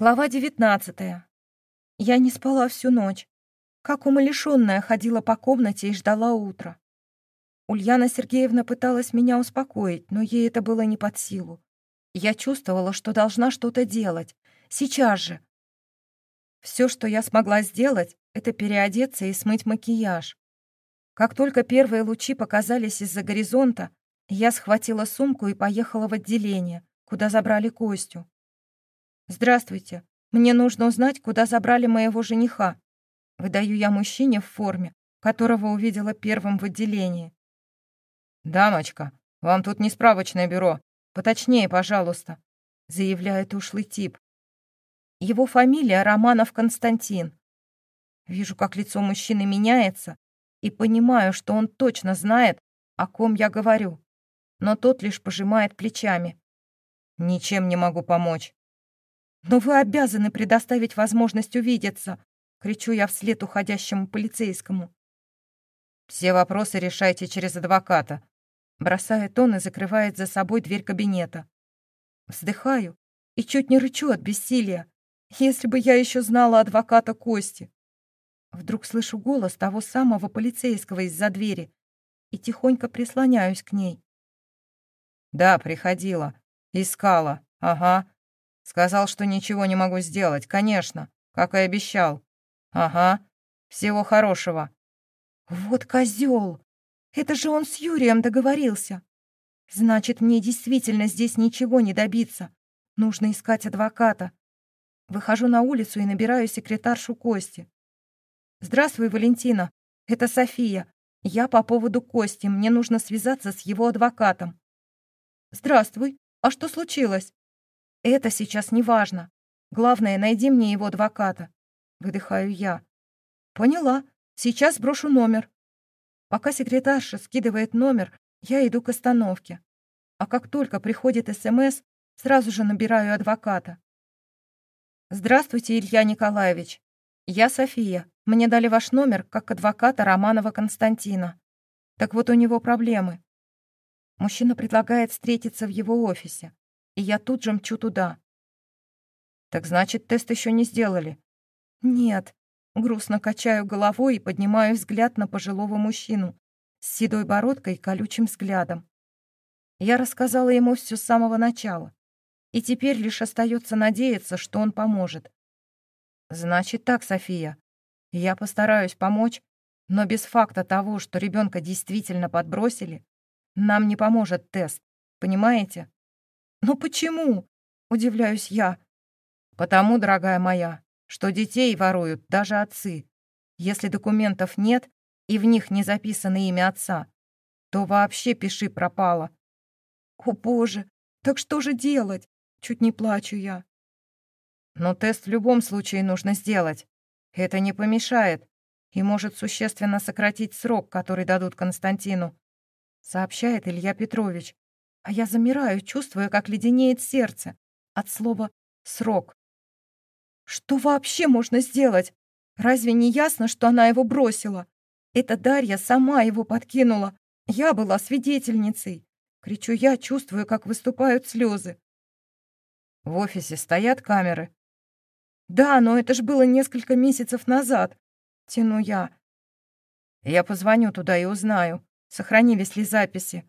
Глава девятнадцатая. Я не спала всю ночь. Как умалишенная ходила по комнате и ждала утра. Ульяна Сергеевна пыталась меня успокоить, но ей это было не под силу. Я чувствовала, что должна что-то делать. Сейчас же. Все, что я смогла сделать, это переодеться и смыть макияж. Как только первые лучи показались из-за горизонта, я схватила сумку и поехала в отделение, куда забрали Костю. «Здравствуйте. Мне нужно узнать, куда забрали моего жениха». Выдаю я мужчине в форме, которого увидела первым в отделении. «Дамочка, вам тут не справочное бюро. Поточнее, пожалуйста», — заявляет ушлый тип. Его фамилия Романов Константин. Вижу, как лицо мужчины меняется, и понимаю, что он точно знает, о ком я говорю. Но тот лишь пожимает плечами. «Ничем не могу помочь». «Но вы обязаны предоставить возможность увидеться!» — кричу я вслед уходящему полицейскому. «Все вопросы решайте через адвоката», — бросает он и закрывает за собой дверь кабинета. Вздыхаю и чуть не рычу от бессилия. Если бы я еще знала адвоката Кости. Вдруг слышу голос того самого полицейского из-за двери и тихонько прислоняюсь к ней. «Да, приходила. Искала. Ага. Сказал, что ничего не могу сделать, конечно, как и обещал. Ага, всего хорошего. Вот козел! Это же он с Юрием договорился. Значит, мне действительно здесь ничего не добиться. Нужно искать адвоката. Выхожу на улицу и набираю секретаршу Кости. «Здравствуй, Валентина. Это София. Я по поводу Кости. Мне нужно связаться с его адвокатом». «Здравствуй. А что случилось?» Это сейчас не важно. Главное, найди мне его адвоката. Выдыхаю я. Поняла. Сейчас брошу номер. Пока секретарша скидывает номер, я иду к остановке. А как только приходит СМС, сразу же набираю адвоката. «Здравствуйте, Илья Николаевич. Я София. Мне дали ваш номер как адвоката Романова Константина. Так вот у него проблемы. Мужчина предлагает встретиться в его офисе и я тут же мчу туда. «Так значит, тест еще не сделали?» «Нет». Грустно качаю головой и поднимаю взгляд на пожилого мужчину с седой бородкой и колючим взглядом. Я рассказала ему все с самого начала, и теперь лишь остается надеяться, что он поможет. «Значит так, София. Я постараюсь помочь, но без факта того, что ребенка действительно подбросили, нам не поможет тест, понимаете?» «Но почему?» — удивляюсь я. «Потому, дорогая моя, что детей воруют даже отцы. Если документов нет и в них не записано имя отца, то вообще пиши пропало». «О, Боже, так что же делать?» — чуть не плачу я. «Но тест в любом случае нужно сделать. Это не помешает и может существенно сократить срок, который дадут Константину», — сообщает Илья Петрович а я замираю, чувствуя, как леденеет сердце от слова «срок». Что вообще можно сделать? Разве не ясно, что она его бросила? Это Дарья сама его подкинула. Я была свидетельницей. Кричу я, чувствую, как выступают слезы. В офисе стоят камеры. Да, но это ж было несколько месяцев назад. Тяну я. Я позвоню туда и узнаю, сохранились ли записи.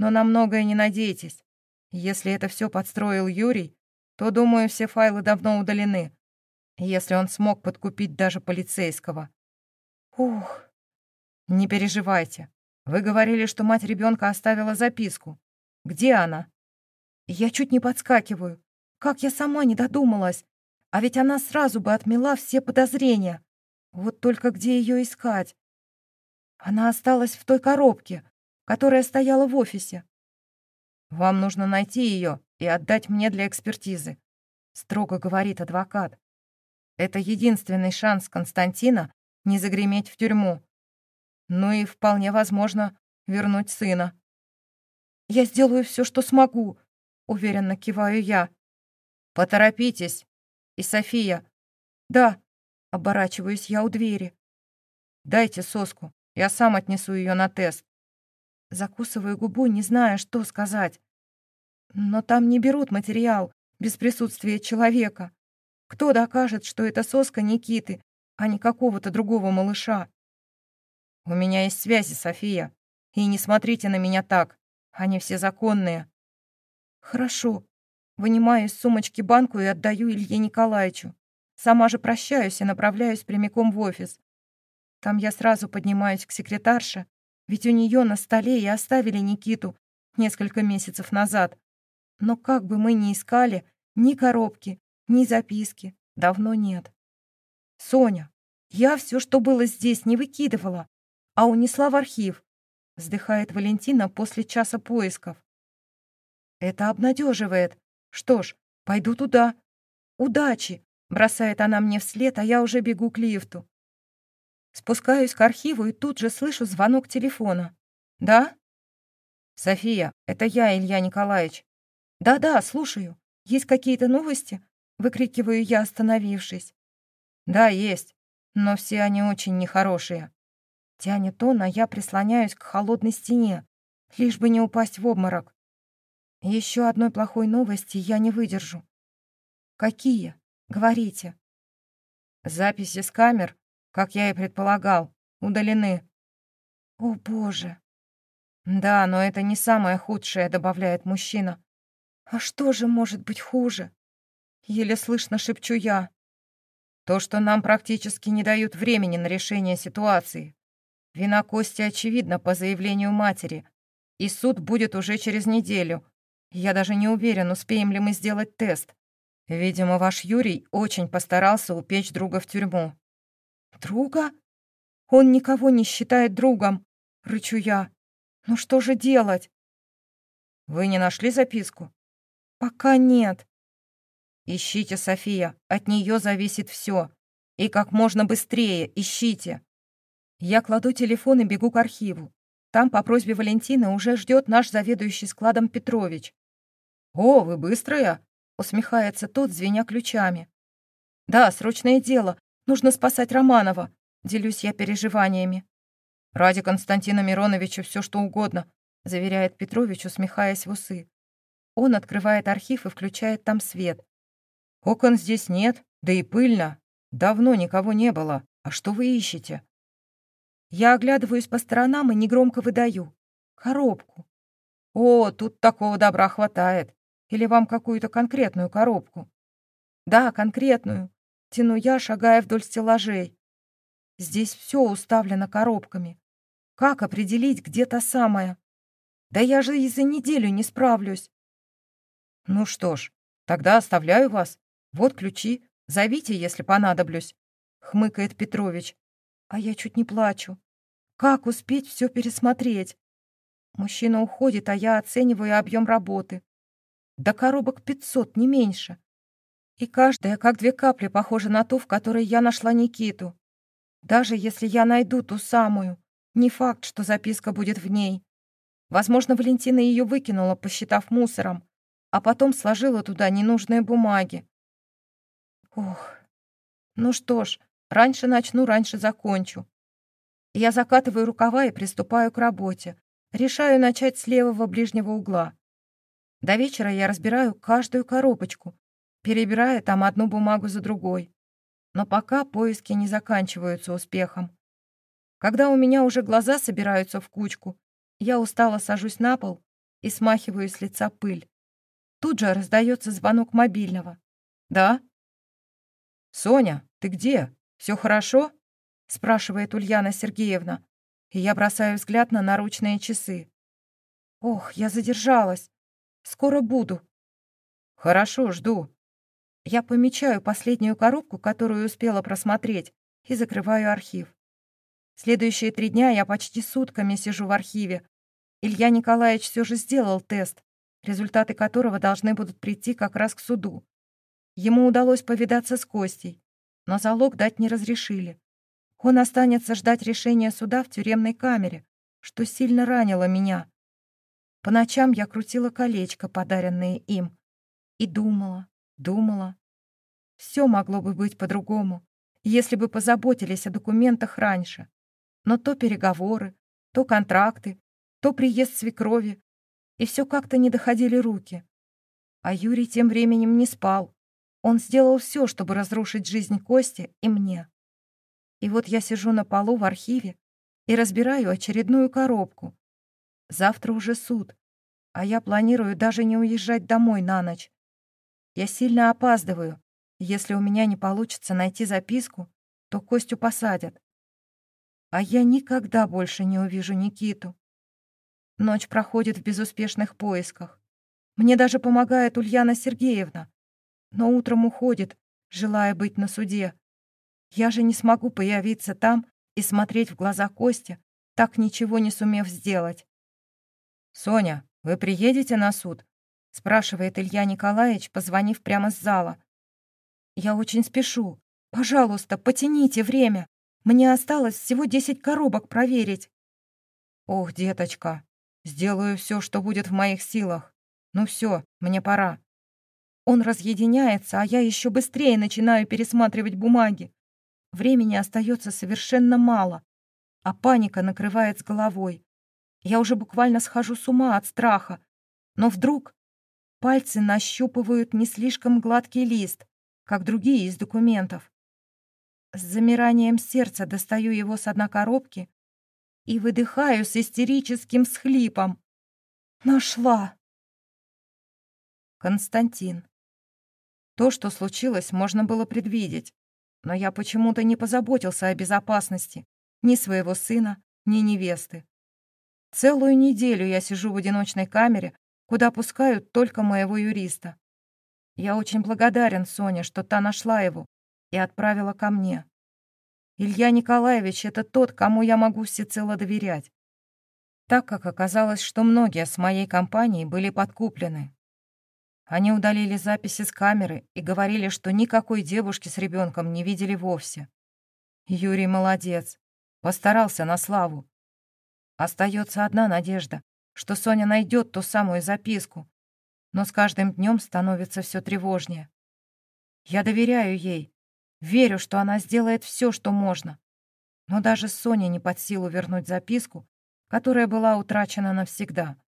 Но на многое не надейтесь. Если это все подстроил Юрий, то, думаю, все файлы давно удалены. Если он смог подкупить даже полицейского. Ух, не переживайте. Вы говорили, что мать ребенка оставила записку. Где она? Я чуть не подскакиваю. Как я сама не додумалась. А ведь она сразу бы отмела все подозрения. Вот только где ее искать? Она осталась в той коробке, которая стояла в офисе. «Вам нужно найти ее и отдать мне для экспертизы», — строго говорит адвокат. «Это единственный шанс Константина не загреметь в тюрьму. Ну и, вполне возможно, вернуть сына». «Я сделаю все, что смогу», — уверенно киваю я. «Поторопитесь. И София». «Да», — оборачиваюсь я у двери. «Дайте соску, я сам отнесу ее на тест». Закусываю губу, не зная, что сказать. Но там не берут материал без присутствия человека. Кто докажет, что это соска Никиты, а не какого-то другого малыша? У меня есть связи, София. И не смотрите на меня так. Они все законные. Хорошо. Вынимаю из сумочки банку и отдаю Илье Николаевичу. Сама же прощаюсь и направляюсь прямиком в офис. Там я сразу поднимаюсь к секретарше, ведь у нее на столе и оставили Никиту несколько месяцев назад. Но как бы мы ни искали, ни коробки, ни записки давно нет. Соня, я все, что было здесь, не выкидывала, а унесла в архив, вздыхает Валентина после часа поисков. Это обнадеживает. Что ж, пойду туда. Удачи, бросает она мне вслед, а я уже бегу к лифту. Спускаюсь к архиву и тут же слышу звонок телефона. «Да?» «София, это я, Илья Николаевич». «Да-да, слушаю. Есть какие-то новости?» Выкрикиваю я, остановившись. «Да, есть. Но все они очень нехорошие». Тянет он, а я прислоняюсь к холодной стене, лишь бы не упасть в обморок. Еще одной плохой новости я не выдержу. «Какие? Говорите». Записи с камер как я и предполагал, удалены. О, боже. Да, но это не самое худшее, добавляет мужчина. А что же может быть хуже? Еле слышно шепчу я. То, что нам практически не дают времени на решение ситуации. Вина Кости очевидна по заявлению матери, и суд будет уже через неделю. Я даже не уверен, успеем ли мы сделать тест. Видимо, ваш Юрий очень постарался упечь друга в тюрьму. «Друга? Он никого не считает другом!» — рычу я. «Ну что же делать?» «Вы не нашли записку?» «Пока нет». «Ищите, София, от нее зависит все. И как можно быстрее ищите». Я кладу телефон и бегу к архиву. Там по просьбе Валентины уже ждет наш заведующий складом Петрович. «О, вы быстрая!» — усмехается тот, звеня ключами. «Да, срочное дело. Нужно спасать Романова. Делюсь я переживаниями. Ради Константина Мироновича все что угодно, заверяет Петрович, усмехаясь в усы. Он открывает архив и включает там свет. Окон здесь нет, да и пыльно. Давно никого не было. А что вы ищете? Я оглядываюсь по сторонам и негромко выдаю. Коробку. О, тут такого добра хватает. Или вам какую-то конкретную коробку? Да, конкретную. Тяну я, шагая вдоль стеллажей. Здесь все уставлено коробками. Как определить, где та самая? Да я же и за неделю не справлюсь. Ну что ж, тогда оставляю вас. Вот ключи. Зовите, если понадоблюсь. Хмыкает Петрович. А я чуть не плачу. Как успеть все пересмотреть? Мужчина уходит, а я оцениваю объем работы. До коробок пятьсот, не меньше. И каждая, как две капли, похожа на ту, в которой я нашла Никиту. Даже если я найду ту самую, не факт, что записка будет в ней. Возможно, Валентина ее выкинула, посчитав мусором, а потом сложила туда ненужные бумаги. Ох, ну что ж, раньше начну, раньше закончу. Я закатываю рукава и приступаю к работе. Решаю начать с левого ближнего угла. До вечера я разбираю каждую коробочку, перебирая там одну бумагу за другой. Но пока поиски не заканчиваются успехом. Когда у меня уже глаза собираются в кучку, я устало сажусь на пол и смахиваю с лица пыль. Тут же раздается звонок мобильного. «Да?» «Соня, ты где? Все хорошо?» спрашивает Ульяна Сергеевна, и я бросаю взгляд на наручные часы. «Ох, я задержалась. Скоро буду». «Хорошо, жду. Я помечаю последнюю коробку, которую успела просмотреть, и закрываю архив. Следующие три дня я почти сутками сижу в архиве. Илья Николаевич все же сделал тест, результаты которого должны будут прийти как раз к суду. Ему удалось повидаться с Костей, но залог дать не разрешили. Он останется ждать решения суда в тюремной камере, что сильно ранило меня. По ночам я крутила колечко, подаренное им, и думала, Думала. Все могло бы быть по-другому, если бы позаботились о документах раньше. Но то переговоры, то контракты, то приезд свекрови, и все как-то не доходили руки. А Юрий тем временем не спал. Он сделал все, чтобы разрушить жизнь Кости и мне. И вот я сижу на полу в архиве и разбираю очередную коробку. Завтра уже суд, а я планирую даже не уезжать домой на ночь. Я сильно опаздываю. Если у меня не получится найти записку, то Костю посадят. А я никогда больше не увижу Никиту. Ночь проходит в безуспешных поисках. Мне даже помогает Ульяна Сергеевна. Но утром уходит, желая быть на суде. Я же не смогу появиться там и смотреть в глаза Кости, так ничего не сумев сделать. «Соня, вы приедете на суд?» — спрашивает Илья Николаевич, позвонив прямо с зала. «Я очень спешу. Пожалуйста, потяните время. Мне осталось всего десять коробок проверить». «Ох, деточка, Сделаю все, что будет в моих силах. Ну все, мне пора. Он разъединяется, а я еще быстрее начинаю пересматривать бумаги. Времени остается совершенно мало, а паника накрывает с головой. Я уже буквально схожу с ума от страха. Но вдруг пальцы нащупывают не слишком гладкий лист, как другие из документов. С замиранием сердца достаю его с одной коробки и выдыхаю с истерическим схлипом. Нашла. Константин. То, что случилось, можно было предвидеть, но я почему-то не позаботился о безопасности ни своего сына, ни невесты. Целую неделю я сижу в одиночной камере, куда пускают только моего юриста. Я очень благодарен Соне, что та нашла его и отправила ко мне. Илья Николаевич — это тот, кому я могу всецело доверять. Так как оказалось, что многие с моей компанией были подкуплены. Они удалили записи с камеры и говорили, что никакой девушки с ребенком не видели вовсе. Юрий молодец, постарался на славу. Остается одна надежда, что Соня найдет ту самую записку, но с каждым днем становится все тревожнее. Я доверяю ей, Верю, что она сделает все, что можно. Но даже Соне не под силу вернуть записку, которая была утрачена навсегда.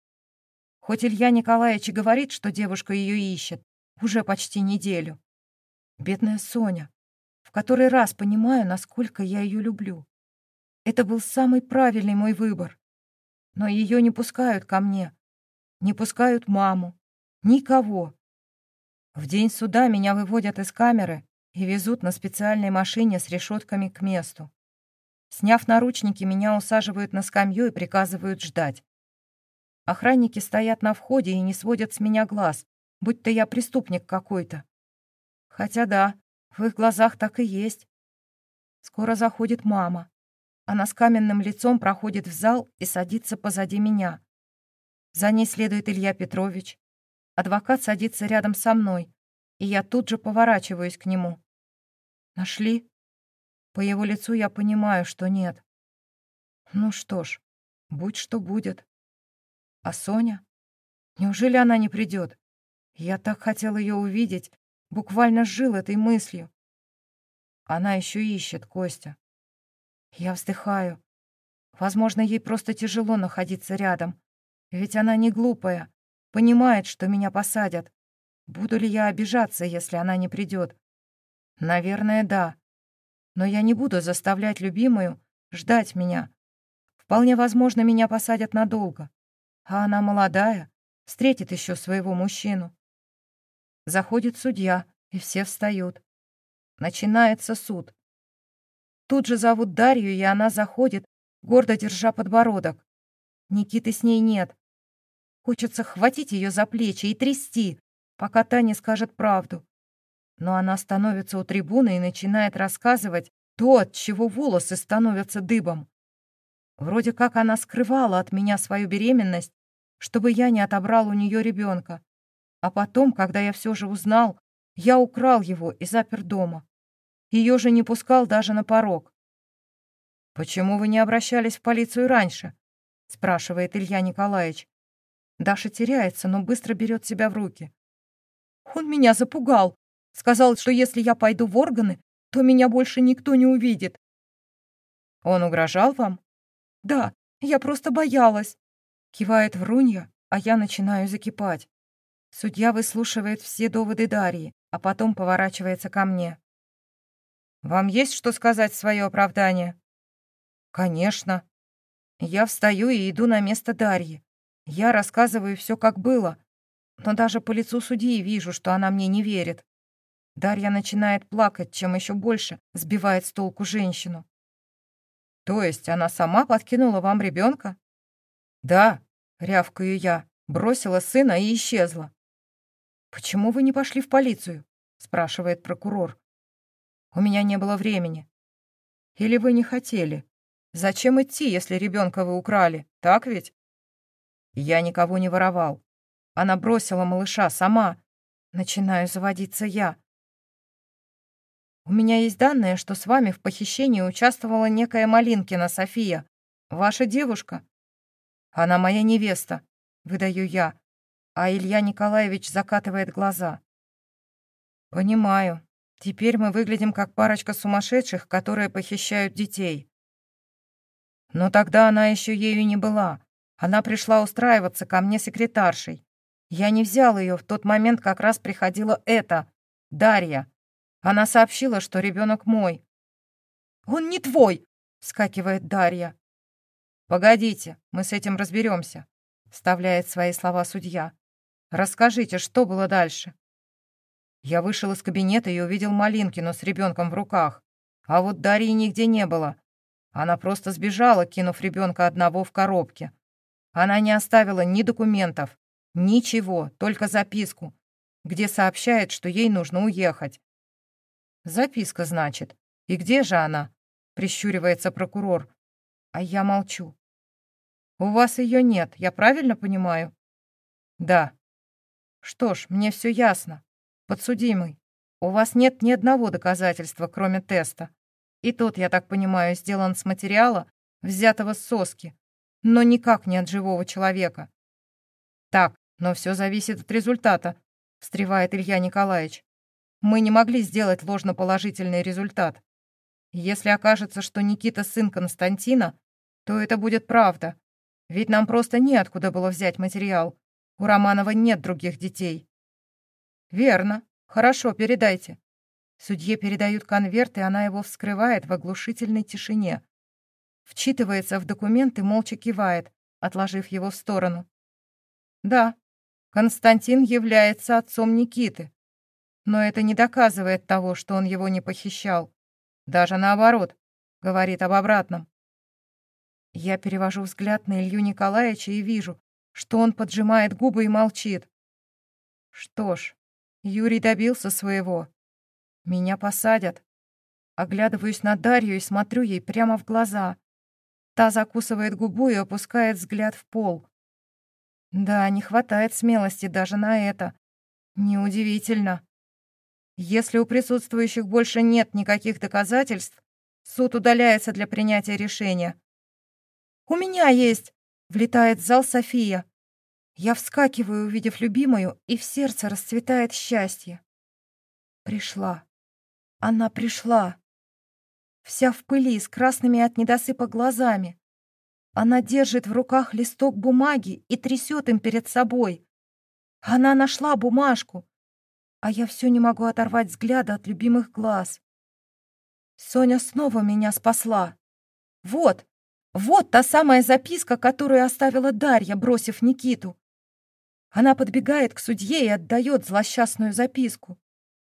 Хоть Илья Николаевич и говорит, что девушка ее ищет, уже почти неделю. Бедная Соня, в который раз понимаю, насколько я ее люблю. Это был самый правильный мой выбор. Но ее не пускают ко мне, не пускают маму, никого. В день суда меня выводят из камеры и везут на специальной машине с решетками к месту. Сняв наручники, меня усаживают на скамью и приказывают ждать. Охранники стоят на входе и не сводят с меня глаз, будь то я преступник какой-то. Хотя да, в их глазах так и есть. Скоро заходит мама. Она с каменным лицом проходит в зал и садится позади меня. За ней следует Илья Петрович. Адвокат садится рядом со мной, и я тут же поворачиваюсь к нему. Нашли? По его лицу я понимаю, что нет. Ну что ж, будь что будет. А Соня? Неужели она не придет? Я так хотел ее увидеть, буквально жил этой мыслью. Она еще ищет Костя. Я вздыхаю. Возможно, ей просто тяжело находиться рядом. Ведь она не глупая, понимает, что меня посадят. Буду ли я обижаться, если она не придет? Наверное, да. Но я не буду заставлять любимую ждать меня. Вполне возможно, меня посадят надолго. А она молодая, встретит еще своего мужчину. Заходит судья, и все встают. Начинается суд. Тут же зовут Дарью, и она заходит, гордо держа подбородок. Никиты с ней нет. Хочется хватить ее за плечи и трясти, пока та не скажет правду. Но она становится у трибуны и начинает рассказывать то, от чего волосы становятся дыбом. Вроде как она скрывала от меня свою беременность, чтобы я не отобрал у нее ребенка. А потом, когда я все же узнал, я украл его и запер дома. Ее же не пускал даже на порог. «Почему вы не обращались в полицию раньше?» — спрашивает Илья Николаевич. Даша теряется, но быстро берет себя в руки. «Он меня запугал. Сказал, что если я пойду в органы, то меня больше никто не увидит. Он угрожал вам? Да, я просто боялась. Кивает Врунья, а я начинаю закипать. Судья выслушивает все доводы Дарьи, а потом поворачивается ко мне. «Вам есть что сказать в свое оправдание?» «Конечно». Я встаю и иду на место Дарьи. Я рассказываю все, как было, но даже по лицу судьи вижу, что она мне не верит. Дарья начинает плакать, чем еще больше сбивает с толку женщину. «То есть она сама подкинула вам ребенка? «Да», — рявкаю я, бросила сына и исчезла. «Почему вы не пошли в полицию?» — спрашивает прокурор. «У меня не было времени». «Или вы не хотели? Зачем идти, если ребенка вы украли, так ведь?» «Я никого не воровал. Она бросила малыша сама. Начинаю заводиться я. У меня есть данные, что с вами в похищении участвовала некая Малинкина София, ваша девушка. Она моя невеста, выдаю я, а Илья Николаевич закатывает глаза. Понимаю. Теперь мы выглядим как парочка сумасшедших, которые похищают детей. Но тогда она еще ею не была. Она пришла устраиваться ко мне секретаршей. Я не взял ее, в тот момент как раз приходила эта, Дарья. Она сообщила, что ребенок мой. «Он не твой!» — вскакивает Дарья. «Погодите, мы с этим разберемся», — вставляет свои слова судья. «Расскажите, что было дальше?» Я вышел из кабинета и увидел Малинкину с ребенком в руках. А вот Дарьи нигде не было. Она просто сбежала, кинув ребенка одного в коробке. Она не оставила ни документов, Ничего, только записку, где сообщает, что ей нужно уехать. Записка, значит. И где же она? Прищуривается прокурор. А я молчу. У вас ее нет, я правильно понимаю? Да. Что ж, мне все ясно. Подсудимый, у вас нет ни одного доказательства, кроме теста. И тот, я так понимаю, сделан с материала, взятого с соски, но никак не от живого человека. Так, но все зависит от результата, встревает Илья Николаевич. Мы не могли сделать ложноположительный результат. Если окажется, что Никита сын Константина, то это будет правда. Ведь нам просто неоткуда было взять материал. У Романова нет других детей. Верно. Хорошо, передайте. Судье передают конверт, и она его вскрывает в оглушительной тишине. Вчитывается в документ и молча кивает, отложив его в сторону. Да, Константин является отцом Никиты. Но это не доказывает того, что он его не похищал. Даже наоборот, говорит об обратном. Я перевожу взгляд на Илью Николаевича и вижу, что он поджимает губы и молчит. Что ж, Юрий добился своего. Меня посадят. Оглядываюсь на Дарью и смотрю ей прямо в глаза. Та закусывает губу и опускает взгляд в пол. Да, не хватает смелости даже на это. Неудивительно. Если у присутствующих больше нет никаких доказательств, суд удаляется для принятия решения. «У меня есть!» — влетает в зал София. Я вскакиваю, увидев любимую, и в сердце расцветает счастье. Пришла. Она пришла. Вся в пыли, с красными от недосыпа глазами. Она держит в руках листок бумаги и трясет им перед собой. Она нашла бумажку, а я все не могу оторвать взгляда от любимых глаз. Соня снова меня спасла. Вот, вот та самая записка, которую оставила Дарья, бросив Никиту. Она подбегает к судье и отдает злосчастную записку.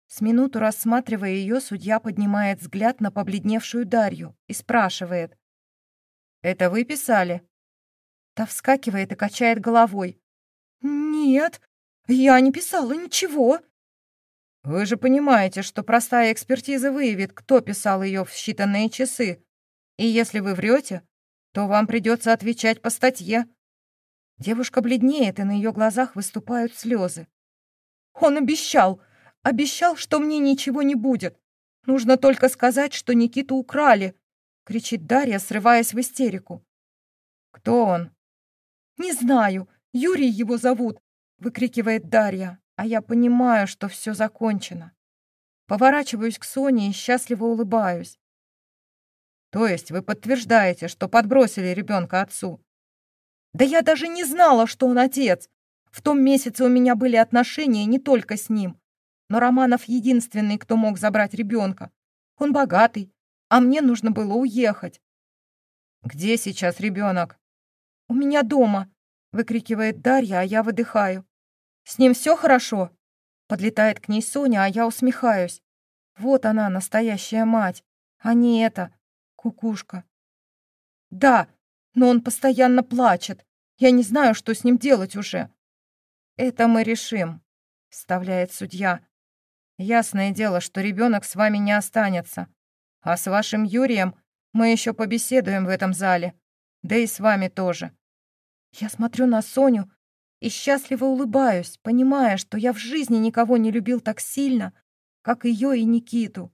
С минуту рассматривая ее, судья поднимает взгляд на побледневшую Дарью и спрашивает. Это вы писали?» Та вскакивает и качает головой. «Нет, я не писала ничего». «Вы же понимаете, что простая экспертиза выявит, кто писал ее в считанные часы. И если вы врете, то вам придется отвечать по статье». Девушка бледнеет, и на ее глазах выступают слезы. «Он обещал, обещал, что мне ничего не будет. Нужно только сказать, что Никиту украли, — кричит Дарья, срываясь в истерику. «Кто он?» «Не знаю. Юрий его зовут», — выкрикивает Дарья, а я понимаю, что все закончено. Поворачиваюсь к Соне и счастливо улыбаюсь. «То есть вы подтверждаете, что подбросили ребенка отцу?» «Да я даже не знала, что он отец. В том месяце у меня были отношения не только с ним. но Романов единственный, кто мог забрать ребенка. Он богатый, а мне нужно было уехать. «Где сейчас ребенок? «У меня дома», — выкрикивает Дарья, а я выдыхаю. «С ним все хорошо?» Подлетает к ней Соня, а я усмехаюсь. Вот она, настоящая мать, а не эта кукушка. «Да, но он постоянно плачет. Я не знаю, что с ним делать уже». «Это мы решим», — вставляет судья. «Ясное дело, что ребенок с вами не останется. А с вашим Юрием мы еще побеседуем в этом зале. Да и с вами тоже». Я смотрю на Соню и счастливо улыбаюсь, понимая, что я в жизни никого не любил так сильно, как ее и Никиту.